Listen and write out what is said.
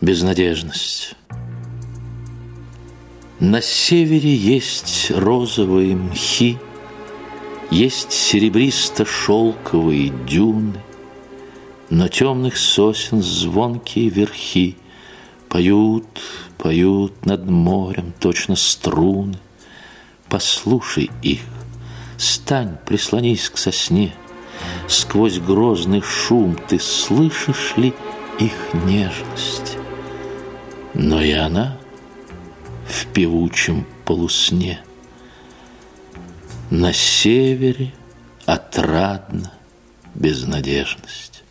Безнадежность. На севере есть розовые мхи, Есть серебристо-шелковые дюны, Но темных сосен звонкие верхи Поют, поют над морем точно струны. Послушай их, стань, прислонись к сосне, Сквозь грозный шум ты слышишь ли их нежность? Но и она в певучем полусне. На севере отрадна безнадежность.